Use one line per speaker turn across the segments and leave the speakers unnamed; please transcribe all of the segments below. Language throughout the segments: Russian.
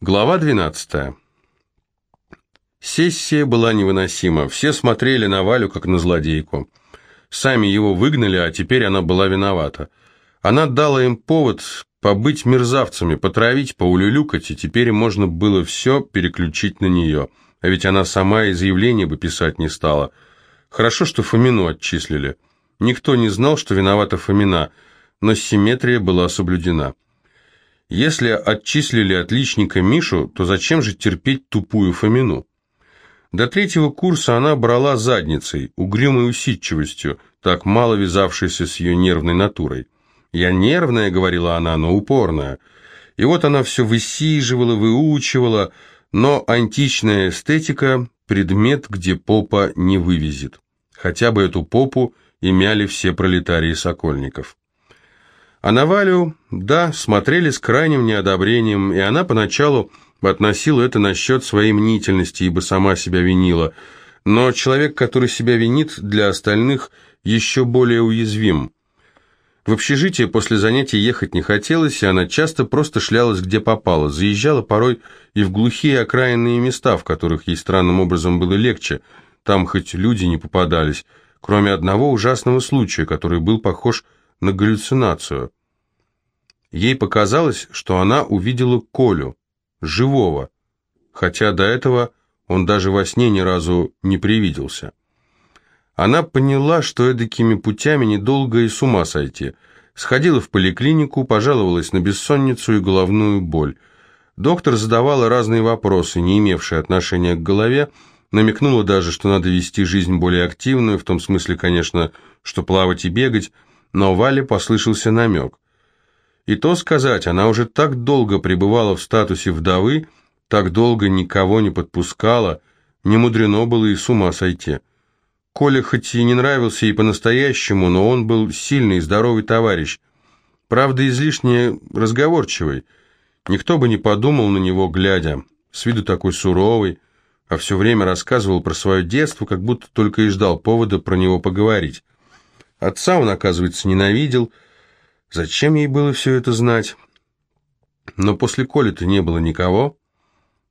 Глава 12. Сессия была невыносима. Все смотрели на Валю, как на злодейку. Сами его выгнали, а теперь она была виновата. Она дала им повод побыть мерзавцами, потравить, поулюлюкать, и теперь можно было все переключить на нее. А ведь она сама и заявление бы писать не стала. Хорошо, что Фомину отчислили. Никто не знал, что виновата Фомина, но симметрия была соблюдена. Если отчислили отличника Мишу, то зачем же терпеть тупую Фомину? До третьего курса она брала задницей, угрюмой усидчивостью, так мало вязавшейся с ее нервной натурой. «Я нервная», — говорила она, — «но упорная». И вот она все высиживала, выучивала, но античная эстетика — предмет, где попа не вывезет. Хотя бы эту попу имяли все пролетарии Сокольников. А на Валю, да, смотрели с крайним неодобрением, и она поначалу относила это насчет своей мнительности, ибо сама себя винила. Но человек, который себя винит, для остальных еще более уязвим. В общежитие после занятий ехать не хотелось, и она часто просто шлялась где попало, заезжала порой и в глухие окраинные места, в которых ей странным образом было легче, там хоть люди не попадались, кроме одного ужасного случая, который был похож на галлюцинацию. Ей показалось, что она увидела Колю, живого, хотя до этого он даже во сне ни разу не привиделся. Она поняла, что эдакими путями недолго и с ума сойти. Сходила в поликлинику, пожаловалась на бессонницу и головную боль. Доктор задавала разные вопросы, не имевшие отношения к голове, намекнула даже, что надо вести жизнь более активную, в том смысле, конечно, что плавать и бегать, но Вале послышался намек. И то сказать, она уже так долго пребывала в статусе вдовы, так долго никого не подпускала, не мудрено было и с ума сойти. Коля хоть и не нравился ей по-настоящему, но он был сильный и здоровый товарищ. Правда, излишне разговорчивый. Никто бы не подумал на него, глядя. С виду такой суровый, а все время рассказывал про свое детство, как будто только и ждал повода про него поговорить. Отца он, оказывается, ненавидел. Зачем ей было все это знать? Но после Коли-то не было никого.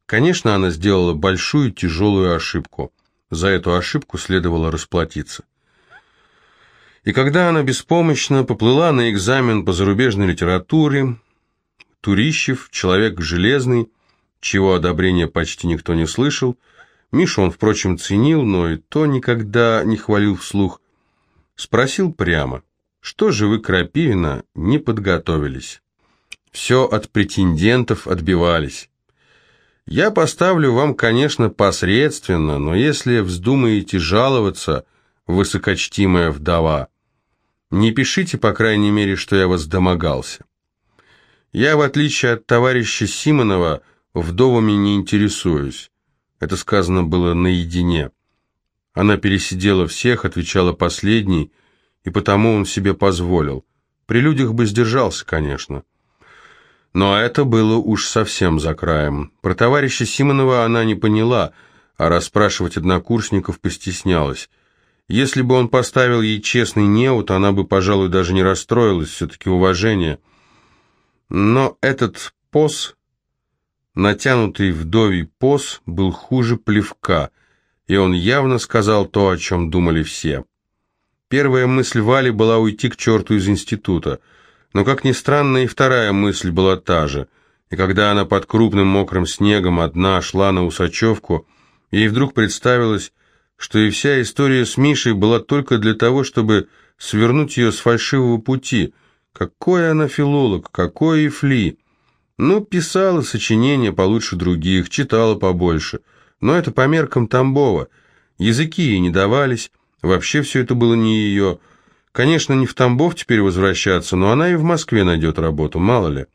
Конечно, она сделала большую тяжелую ошибку – за эту ошибку следовало расплатиться. И когда она беспомощно поплыла на экзамен по зарубежной литературе, Турищев, человек железный, чего одобрения почти никто не слышал, Мишу он, впрочем, ценил, но и то никогда не хвалил вслух, спросил прямо, что же вы, Крапивина, не подготовились? Все от претендентов отбивались. Я поставлю вам, конечно, посредственно, но если вздумаете жаловаться, высокочтимая вдова, не пишите, по крайней мере, что я вас домогался. Я, в отличие от товарища Симонова, вдовами не интересуюсь. Это сказано было наедине. Она пересидела всех, отвечала последней, и потому он себе позволил. При людях бы сдержался, конечно. Но это было уж совсем за краем. Про товарища Симонова она не поняла, а расспрашивать однокурсников постеснялась. Если бы он поставил ей честный неуд, она бы, пожалуй, даже не расстроилась, все-таки уважение. Но этот пос, натянутый вдовий пос, был хуже плевка, и он явно сказал то, о чем думали все. Первая мысль Вали была уйти к черту из института – но, как ни странно, и вторая мысль была та же. И когда она под крупным мокрым снегом одна шла на Усачевку, ей вдруг представилось, что и вся история с Мишей была только для того, чтобы свернуть ее с фальшивого пути. Какой она филолог, какой и фли. Ну, писала сочинения получше других, читала побольше. Но это по меркам Тамбова. Языки ей не давались, вообще все это было не ее. Конечно, не в Тамбов теперь возвращаться, но она и в Москве найдет работу, мало ли.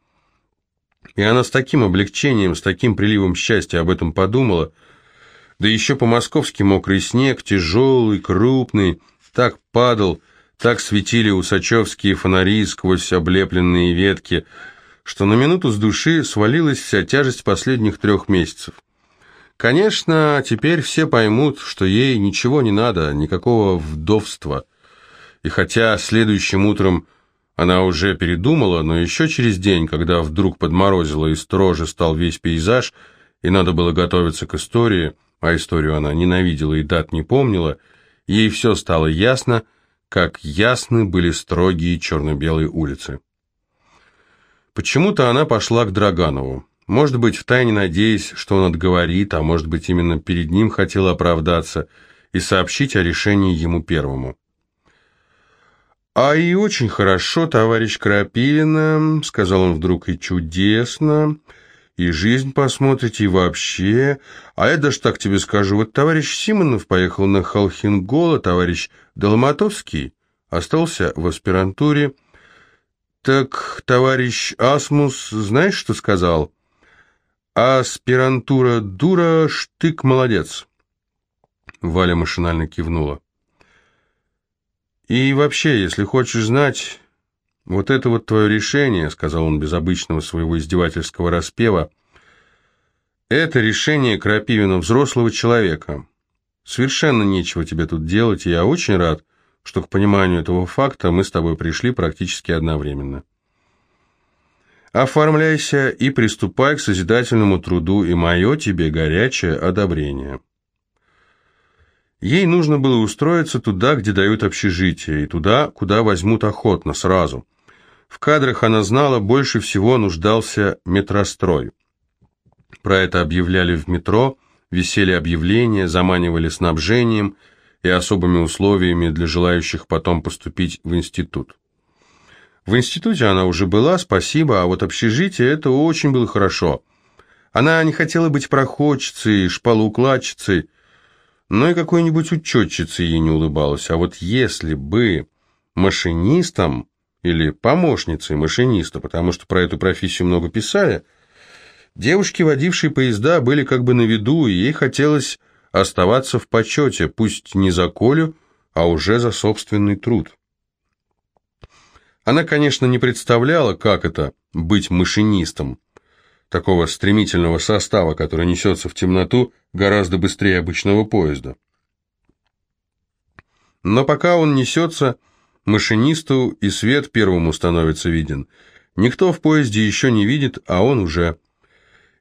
И она с таким облегчением, с таким приливом счастья об этом подумала. Да еще по-московски мокрый снег, тяжелый, крупный, так падал, так светили усачевские фонари сквозь облепленные ветки, что на минуту с души свалилась вся тяжесть последних трех месяцев. Конечно, теперь все поймут, что ей ничего не надо, никакого вдовства – и хотя следующим утром Она уже передумала, но еще через день, когда вдруг подморозило и строже стал весь пейзаж, и надо было готовиться к истории, а историю она ненавидела и дат не помнила, ей все стало ясно, как ясны были строгие черно-белые улицы. Почему-то она пошла к Драганову. Может быть, втайне надеясь, что он отговорит, а может быть, именно перед ним хотела оправдаться и сообщить о решении ему первому. «А и очень хорошо, товарищ Крапивина», — сказал он вдруг, — «и чудесно, и жизнь посмотрите, и вообще. А я даже так тебе скажу, вот товарищ Симонов поехал на Холхингола, товарищ Долматовский остался в аспирантуре. Так товарищ Асмус, знаешь, что сказал? Аспирантура дура, штык молодец». Валя машинально кивнула. «И вообще, если хочешь знать, вот это вот твое решение», — сказал он без обычного своего издевательского распева, «это решение Крапивина взрослого человека. Совершенно нечего тебе тут делать, и я очень рад, что к пониманию этого факта мы с тобой пришли практически одновременно. Оформляйся и приступай к созидательному труду, и мое тебе горячее одобрение». Ей нужно было устроиться туда, где дают общежитие, и туда, куда возьмут охотно, сразу. В кадрах она знала, больше всего нуждался метрострой. Про это объявляли в метро, висели объявления, заманивали снабжением и особыми условиями для желающих потом поступить в институт. В институте она уже была, спасибо, а вот общежитие – это очень было хорошо. Она не хотела быть проходчицей, шпалоукладчицей, но и какой-нибудь учетчице ей не улыбалось. А вот если бы машинистом или помощницей машиниста, потому что про эту профессию много писали, девушки, водившие поезда, были как бы на виду, и ей хотелось оставаться в почете, пусть не за Колю, а уже за собственный труд. Она, конечно, не представляла, как это – быть машинистом, такого стремительного состава, который несется в темноту гораздо быстрее обычного поезда. Но пока он несется, машинисту и свет первому становится виден. Никто в поезде еще не видит, а он уже.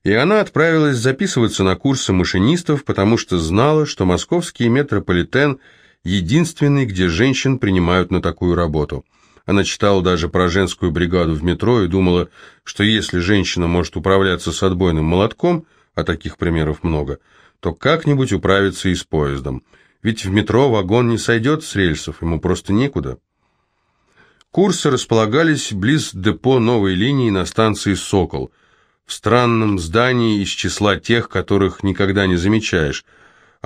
И она отправилась записываться на курсы машинистов, потому что знала, что московский метрополитен – единственный, где женщин принимают на такую работу – она читала даже про женскую бригаду в метро и думала, что если женщина может управляться с отбойным молотком, а таких примеров много, то как-нибудь управиться и с поездом. Ведь в метро вагон не сойдет с рельсов, ему просто некуда. Курсы располагались близ депо новой линии на станции «Сокол», в странном здании из числа тех, которых никогда не замечаешь –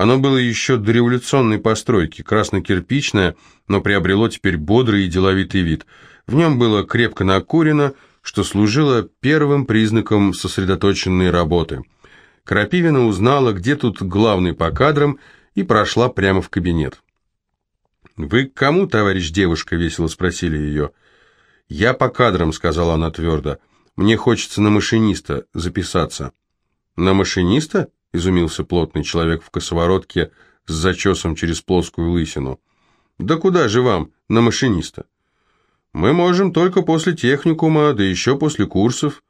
оно было еще до революционной постройки, красно-кирпичное, но приобрело теперь бодрый и деловитый вид. В нем было крепко накурено, что служило первым признаком сосредоточенной работы. Крапивина узнала, где тут главный по кадрам, и прошла прямо в кабинет. «Вы к кому, товарищ девушка?» — весело спросили ее. «Я по кадрам», — сказала она твердо. «Мне хочется на машиниста записаться». «На машиниста?» — изумился плотный человек в косоворотке с зачесом через плоскую лысину. «Да куда же вам, на машиниста?» «Мы можем только после техникума, да еще после курсов».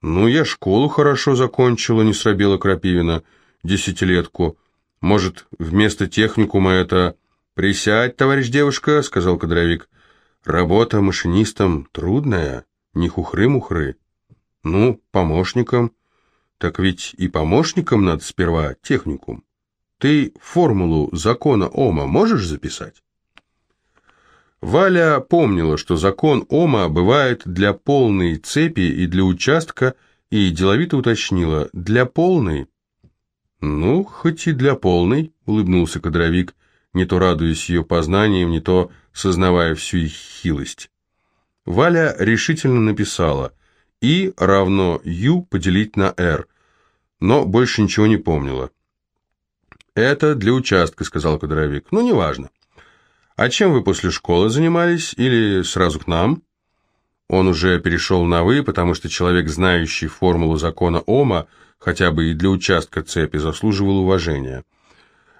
«Ну, я школу хорошо закончила», — не срабела Крапивина, десятилетку. «Может, вместо техникума это...» «Присядь, товарищ девушка», — сказал кадровик. «Работа машинистом трудная, не хухры-мухры. Ну, помощником». Так ведь и помощникам надо сперва техникум. Ты формулу закона Ома можешь записать? Валя помнила, что закон Ома бывает для полной цепи и для участка, и деловито уточнила «для полной». «Ну, хоть и для полной», — улыбнулся кадровик, не то радуясь ее познаниям, не то сознавая всю их хилость. Валя решительно написала и равно ю поделить на r, но больше ничего не помнила. «Это для участка», — сказал кадровик. «Ну, неважно. А чем вы после школы занимались или сразу к нам?» Он уже перешел на «вы», потому что человек, знающий формулу закона Ома, хотя бы и для участка цепи, заслуживал уважения.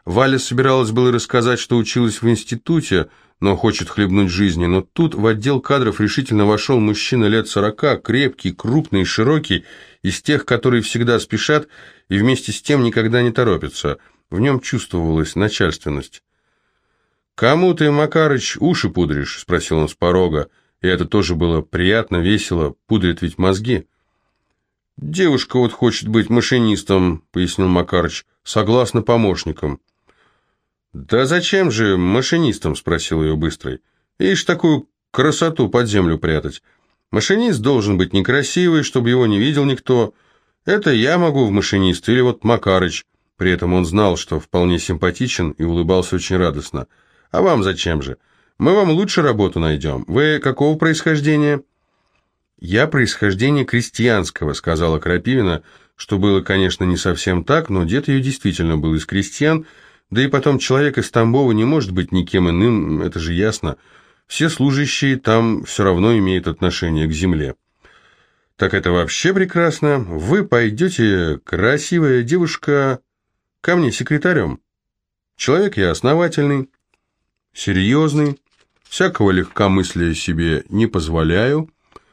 Валя собиралась было рассказать, что училась в институте, но хочет хлебнуть жизни. Но тут в отдел кадров решительно вошел мужчина лет сорока, крепкий, крупный, широкий, из тех, которые всегда спешат и вместе с тем никогда не торопятся. В нем чувствовалась начальственность. «Кому ты, Макарыч, уши пудришь?» – спросил он с порога. И это тоже было приятно, весело, пудрит ведь мозги. «Девушка вот хочет быть машинистом», — пояснил Макарыч, — «согласно помощникам». «Да зачем же машинистом?» — спросил ее Быстрый. «Ишь, такую красоту под землю прятать. Машинист должен быть некрасивый, чтобы его не видел никто. Это я могу в машинист, или вот Макарыч». При этом он знал, что вполне симпатичен и улыбался очень радостно. «А вам зачем же? Мы вам лучше работу найдем. Вы какого происхождения?» «Я происхождение крестьянского», — сказала Крапивина, что было, конечно, не совсем так, но дед ее действительно был из крестьян, да и потом человек из Тамбова не может быть никем иным, это же ясно. Все служащие там все равно имеют отношение к земле. Так это вообще прекрасно. Вы пойдете, красивая девушка, ко мне секретарем. Человек я основательный, серьезный, всякого легкомыслия себе не позволяю,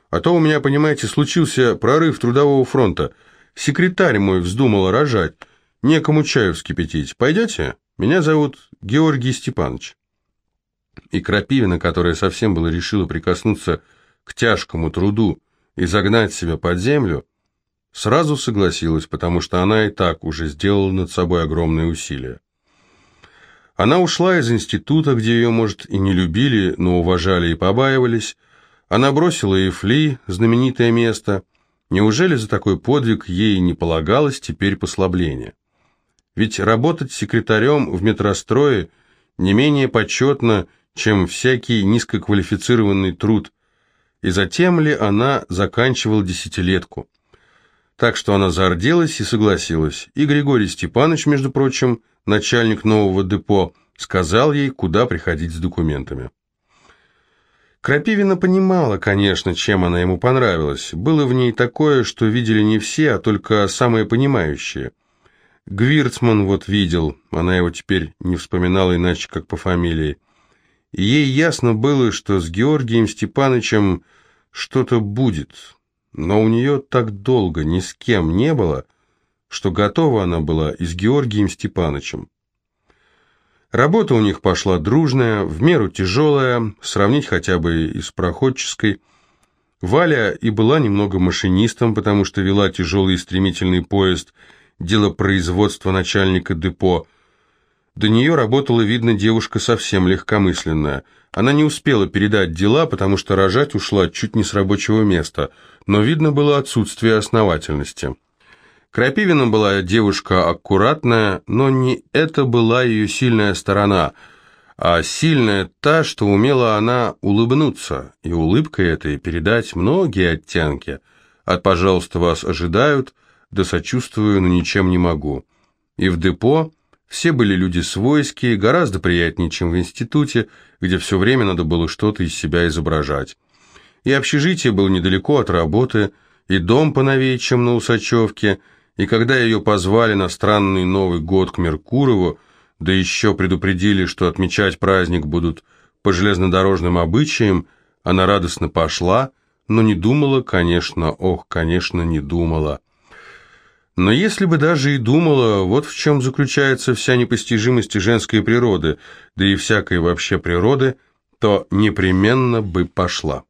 а то у меня, понимаете, случился прорыв трудового фронта. Секретарь мой вздумал рожать. Некому чаю вскипятить. Пойдете? Меня зовут Георгий Степанович. И Крапивина, которая совсем было решила прикоснуться к тяжкому труду и загнать себя под землю, сразу согласилась, потому что она и так уже сделала над собой огромные усилия. Она ушла из института, где ее, может, и не любили, но уважали и побаивались, она бросила и Фли, знаменитое место. Неужели за такой подвиг ей не полагалось теперь послабление? Ведь работать секретарем в метрострое не менее почетно, чем всякий низкоквалифицированный труд. И затем ли она заканчивала десятилетку? Так что она зарделась и согласилась. И Григорий Степанович, между прочим, начальник нового депо, сказал ей, куда приходить с документами. Крапивина понимала, конечно, чем она ему понравилась. Было в ней такое, что видели не все, а только самые понимающие. Гвирцман вот видел, она его теперь не вспоминала иначе, как по фамилии. И ей ясно было, что с Георгием Степановичем что-то будет, но у нее так долго ни с кем не было, что готова она была и с Георгием Степановичем. Работа у них пошла дружная, в меру тяжелая, сравнить хотя бы и с проходческой. Валя и была немного машинистом, потому что вела тяжелый и стремительный поезд, дело производства начальника депо. До нее работала, видно, девушка совсем легкомысленная. Она не успела передать дела, потому что рожать ушла чуть не с рабочего места, но видно было отсутствие основательности. Крапивина была девушка аккуратная, но не это была ее сильная сторона, а сильная та, что умела она улыбнуться, и улыбкой этой передать многие оттенки. От «пожалуйста, вас ожидают», до «сочувствую, но ничем не могу». И в депо все были люди свойские, гораздо приятнее, чем в институте, где все время надо было что-то из себя изображать. И общежитие было недалеко от работы, и дом поновее, чем на Усачевке – и когда ее позвали на странный Новый год к Меркурову, да еще предупредили, что отмечать праздник будут по железнодорожным обычаям, она радостно пошла, но не думала, конечно, ох, конечно, не думала. Но если бы даже и думала, вот в чем заключается вся непостижимость женской природы, да и всякой вообще природы, то непременно бы пошла.